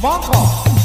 Simanko.